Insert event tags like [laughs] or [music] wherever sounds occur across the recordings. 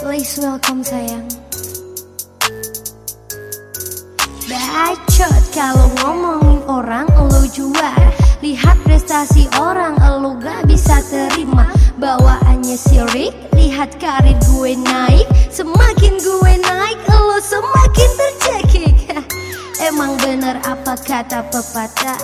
Please welcome sayang. Bacot kalau ngomongin orang lo juara Lihat prestasi orang lo gak bisa terima. Bawaannya sirik Lihat karir gue naik. Semakin gue naik lo semakin tercekik. [laughs] Emang bener apa kata pepatah?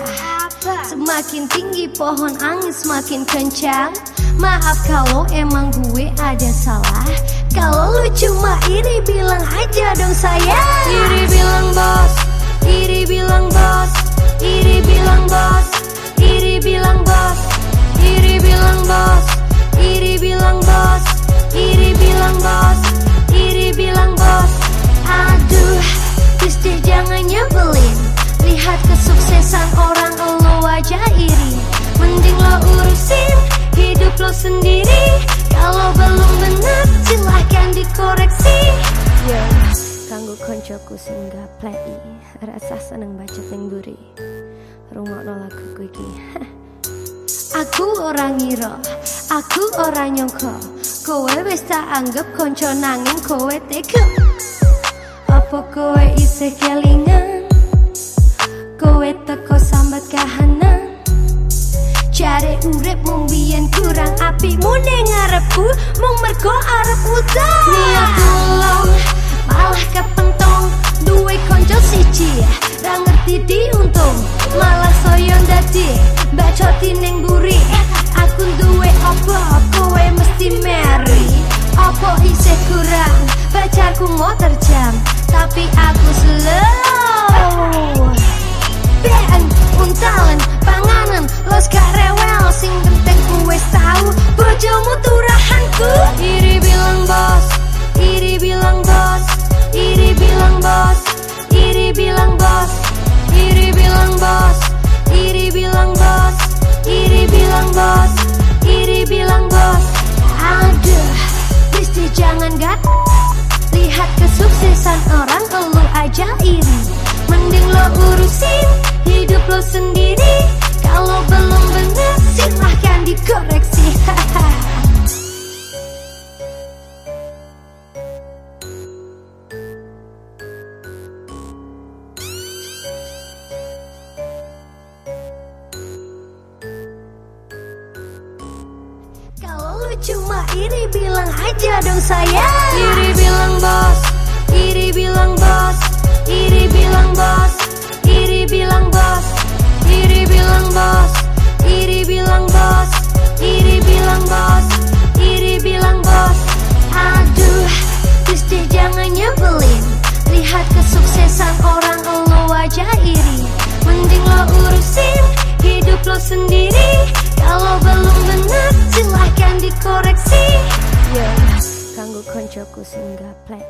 Semakin tinggi pohon angin semakin kencang. Maaf kalau emang gue ada salah Kalau lu cuma iri bilang aja dong saya Iri bilang bos, iri bilang bos. Iri bilang bos, iri bilang bos. Iri bilang bos, iri bilang bos. Iri bilang bos, iri bilang bos. Aduh, deh jangan nyebelin. Lihat kesuksesan orang lo aja iri Mending lo urusin hidup lo sendiri koncoku sehingga play Rasa seneng baca tengguri Rumah no lagu gue ki [laughs] Aku orang ngira, aku orang nyongko Kowe wis tak anggap konco nanging kowe tega. Apa kowe isih kelingan sendiri. Kalau belum benar silahkan dikoreksi. [laughs] Kalau lu cuma iri bilang aja dong saya ku a play